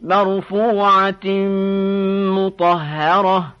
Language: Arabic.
مرفوعة مطهرة